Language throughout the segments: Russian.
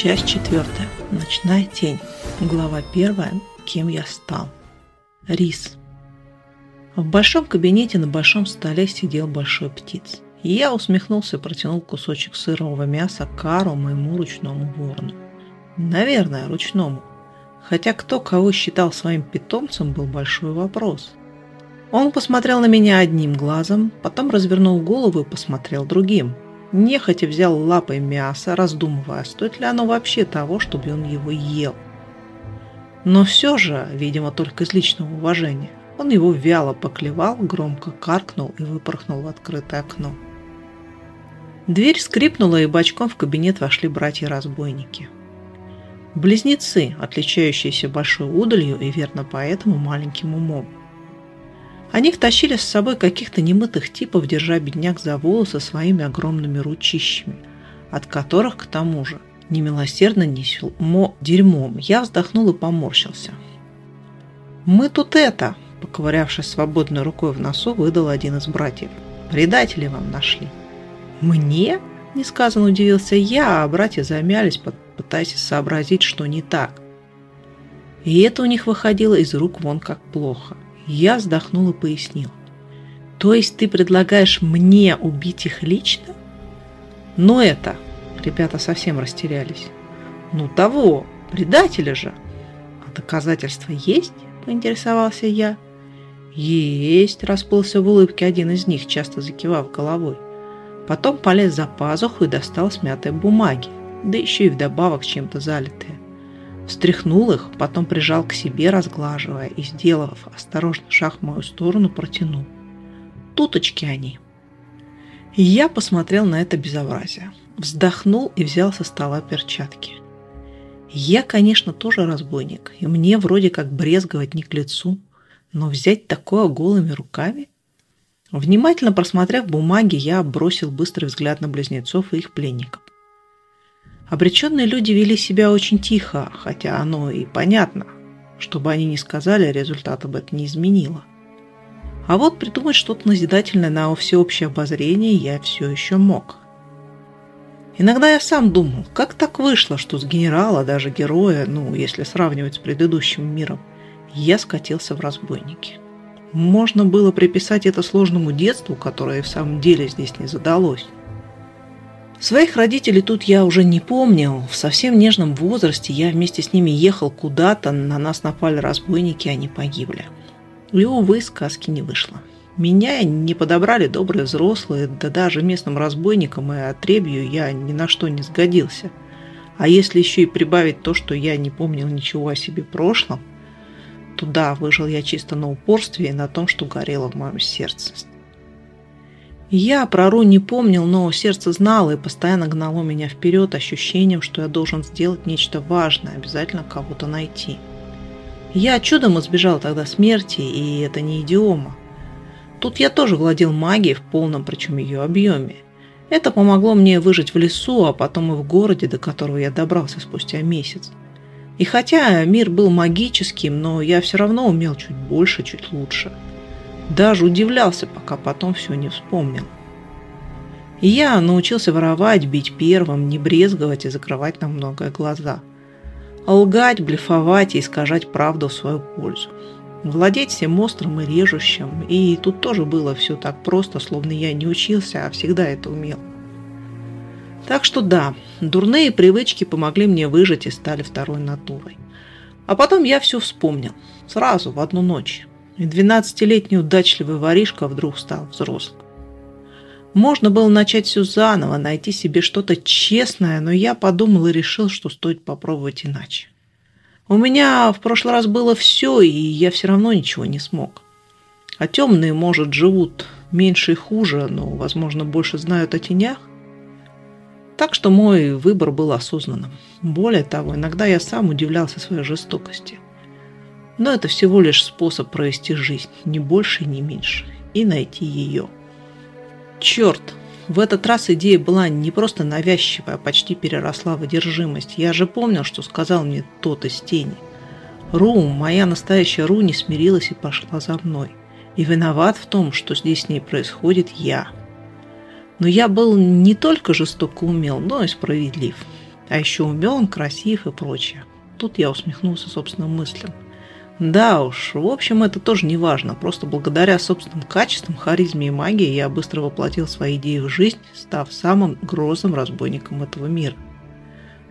Часть четвертая. Ночная тень. Глава первая. Кем я стал. Рис. В большом кабинете на большом столе сидел большой птиц. Я усмехнулся и протянул кусочек сырого мяса Кару, моему ручному ворону. Наверное, ручному. Хотя кто кого считал своим питомцем, был большой вопрос. Он посмотрел на меня одним глазом, потом развернул голову и посмотрел другим – Нехотя взял лапой мясо, раздумывая, стоит ли оно вообще того, чтобы он его ел. Но все же, видимо, только из личного уважения, он его вяло поклевал, громко каркнул и выпорхнул в открытое окно. Дверь скрипнула, и бочком в кабинет вошли братья-разбойники. Близнецы, отличающиеся большой удалью и верно поэтому маленьким умом. Они втащили с собой каких-то немытых типов, держа бедняк за волосы своими огромными ручищами, от которых, к тому же, немилосердно несело дерьмом. Я вздохнул и поморщился. «Мы тут это!» – поковырявшись свободной рукой в носу, выдал один из братьев. «Предатели вам нашли». «Мне?» – несказанно удивился я, а братья замялись, пытаясь сообразить, что не так. И это у них выходило из рук вон как плохо – я вздохнул и пояснил. То есть ты предлагаешь мне убить их лично? Но это... Ребята совсем растерялись. Ну того, предателя же. А доказательства есть? Поинтересовался я. Есть, расплылся в улыбке один из них, часто закивав головой. Потом полез за пазуху и достал смятые бумаги, да еще и вдобавок чем-то залитые. Встряхнул их, потом прижал к себе, разглаживая, и, сделав осторожно шаг в мою сторону, протянул. Туточки они. Я посмотрел на это безобразие. Вздохнул и взял со стола перчатки. Я, конечно, тоже разбойник, и мне вроде как брезговать не к лицу, но взять такое голыми руками? Внимательно просмотрев бумаги, я бросил быстрый взгляд на близнецов и их пленников. Обреченные люди вели себя очень тихо, хотя оно и понятно. Чтобы они не сказали, результат об этом не изменило. А вот придумать что-то назидательное на всеобщее обозрение я все еще мог. Иногда я сам думал, как так вышло, что с генерала, даже героя, ну, если сравнивать с предыдущим миром, я скатился в разбойники. Можно было приписать это сложному детству, которое в самом деле здесь не задалось. Своих родителей тут я уже не помнил. В совсем нежном возрасте я вместе с ними ехал куда-то, на нас напали разбойники, они погибли. И, увы, сказки не вышло. Меня не подобрали добрые взрослые, да даже местным разбойникам и отребью я ни на что не сгодился. А если еще и прибавить то, что я не помнил ничего о себе прошлом, то да, выжил я чисто на упорстве и на том, что горело в моем сердце. Я про Ру не помнил, но сердце знало и постоянно гнало меня вперед ощущением, что я должен сделать нечто важное, обязательно кого-то найти. Я чудом избежал тогда смерти, и это не идиома. Тут я тоже владел магией в полном, причем ее объеме. Это помогло мне выжить в лесу, а потом и в городе, до которого я добрался спустя месяц. И хотя мир был магическим, но я все равно умел чуть больше, чуть лучше – даже удивлялся, пока потом все не вспомнил. И я научился воровать, бить первым, не брезговать и закрывать на многое глаза. Лгать, блефовать и искажать правду в свою пользу. Владеть всем острым и режущим. И тут тоже было все так просто, словно я не учился, а всегда это умел. Так что да, дурные привычки помогли мне выжить и стали второй натурой. А потом я все вспомнил. Сразу, в одну ночь и двенадцатилетний удачливый воришка вдруг стал взрослым. Можно было начать все заново, найти себе что-то честное, но я подумал и решил, что стоит попробовать иначе. У меня в прошлый раз было все, и я все равно ничего не смог. А темные, может, живут меньше и хуже, но, возможно, больше знают о тенях. Так что мой выбор был осознанным. Более того, иногда я сам удивлялся своей жестокости – но это всего лишь способ провести жизнь, не больше и не меньше, и найти ее. Черт, в этот раз идея была не просто навязчивая, а почти переросла в одержимость. Я же помнил, что сказал мне тот из тени. Ру, моя настоящая Ру, не смирилась и пошла за мной. И виноват в том, что здесь с ней происходит я. Но я был не только жестоко умел, но и справедлив. А еще умен, красив и прочее. Тут я усмехнулся собственным мыслям. Да уж, в общем, это тоже не важно. Просто благодаря собственным качествам, харизме и магии я быстро воплотил свои идеи в жизнь, став самым грозным разбойником этого мира.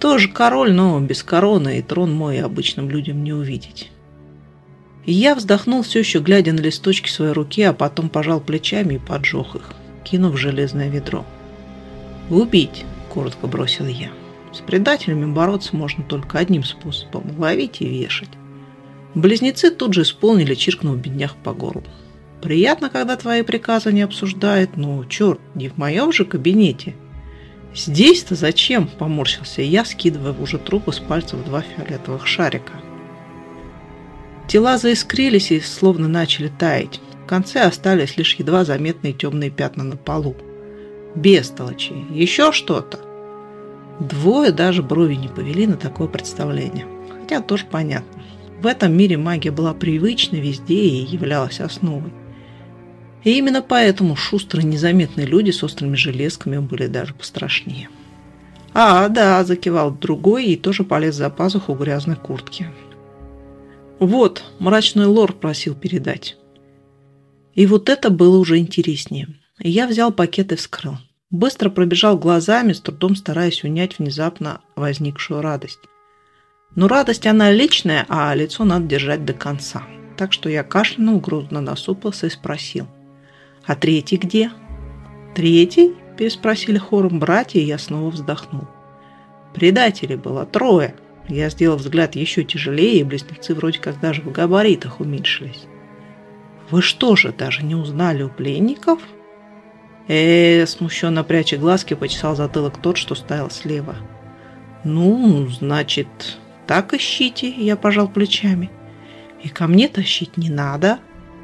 Тоже король, но без короны, и трон мой обычным людям не увидеть. Я вздохнул, все еще глядя на листочки своей руки, а потом пожал плечами и поджег их, кинув железное ведро. «Убить!» – коротко бросил я. «С предателями бороться можно только одним способом – ловить и вешать». Близнецы тут же исполнили, чиркнув беднях по горлу. «Приятно, когда твои приказы не обсуждают, но, черт, не в моем же кабинете». «Здесь-то зачем?» – поморщился я, скидывая уже трупы с пальцев два фиолетовых шарика – Тела заискрились и словно начали таять. В конце остались лишь едва заметные темные пятна на полу. Бестолочи. Еще что-то. Двое даже брови не повели на такое представление. Хотя тоже понятно. В этом мире магия была привычна везде и являлась основой. И именно поэтому шустрые незаметные люди с острыми железками были даже пострашнее. «А, да», – закивал другой и тоже полез за пазуху грязной куртки. Вот, мрачный лор просил передать. И вот это было уже интереснее. Я взял пакет и вскрыл. Быстро пробежал глазами, с трудом стараясь унять внезапно возникшую радость. Но радость она личная, а лицо надо держать до конца. Так что я кашлянул, грузно насупился и спросил. «А третий где?» «Третий?» – переспросили хором братья, и я снова вздохнул. «Предателей было трое», я сделал взгляд еще тяжелее, и близнецы вроде как даже в габаритах уменьшились. «Вы что же, даже не узнали у пленников?» э, смущенно пряча глазки, почесал затылок тот, что стоял слева. «Ну, значит, так ищите», – я пожал плечами. «И ко мне тащить не надо.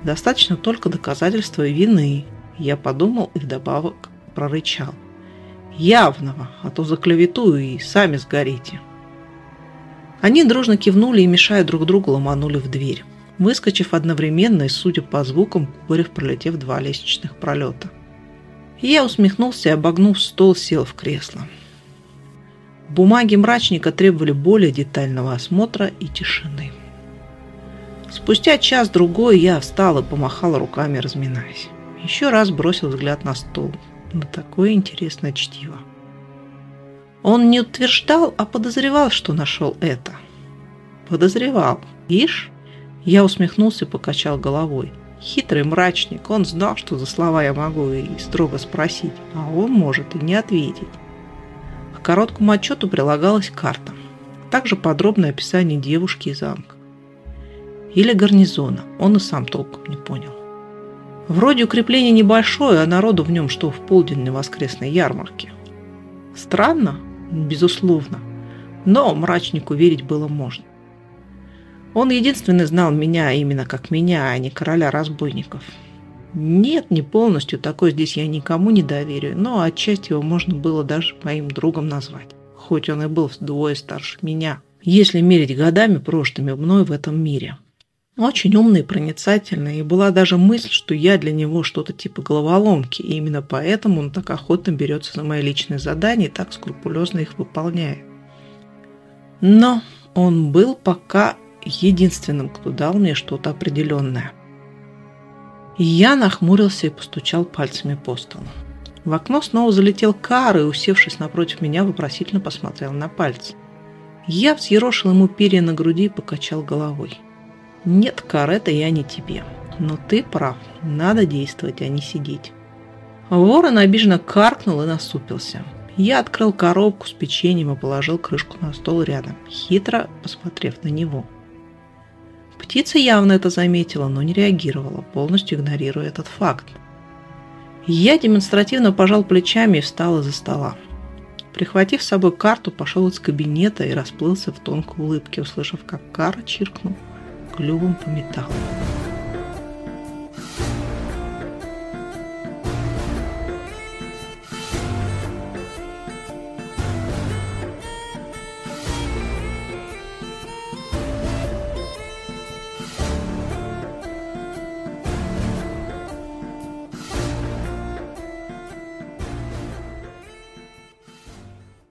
Достаточно только доказательства вины». Я подумал и вдобавок прорычал. «Явного, а то заклеветую и сами сгорите». Они дружно кивнули и, мешая друг другу, ломанули в дверь, выскочив одновременно и, судя по звукам, кубарев пролетев два лестничных пролета. я усмехнулся и, обогнув стол, сел в кресло. Бумаги мрачника требовали более детального осмотра и тишины. Спустя час-другой я встал и помахал руками, разминаясь. Еще раз бросил взгляд на стол. На такое интересное чтиво. Он не утверждал, а подозревал, что нашел это. Подозревал. Ишь? Я усмехнулся и покачал головой. Хитрый мрачник, он знал, что за слова я могу и строго спросить, а он может и не ответить. Короткому отчету прилагалась карта. Также подробное описание девушки и замка. Или гарнизона, он и сам толком не понял. Вроде укрепление небольшое, а народу в нем что в полдень на воскресной ярмарке. Странно, безусловно. Но мрачнику верить было можно. Он единственный знал меня именно как меня, а не короля разбойников. Нет, не полностью, такой здесь я никому не доверю, но отчасти его можно было даже моим другом назвать, хоть он и был вдвое старше меня, если мерить годами прошлыми мной в этом мире. Очень умный проницательный, и была даже мысль, что я для него что-то типа головоломки, и именно поэтому он так охотно берется за мои личные задания и так скрупулезно их выполняет. Но он был пока единственным, кто дал мне что-то определенное. Я нахмурился и постучал пальцами по столу. В окно снова залетел Кар и, усевшись напротив меня, вопросительно посмотрел на пальцы. Я взъерошил ему перья на груди и покачал головой. Нет, Кар, это я не тебе. Но ты прав, надо действовать, а не сидеть. Ворон обиженно каркнул и насупился. Я открыл коробку с печеньем и положил крышку на стол рядом, хитро посмотрев на него. Птица явно это заметила, но не реагировала, полностью игнорируя этот факт. Я демонстративно пожал плечами и встал из-за стола. Прихватив с собой карту, пошел из кабинета и расплылся в тонкой улыбке, услышав, как Кара чиркнул – клювом по металлу.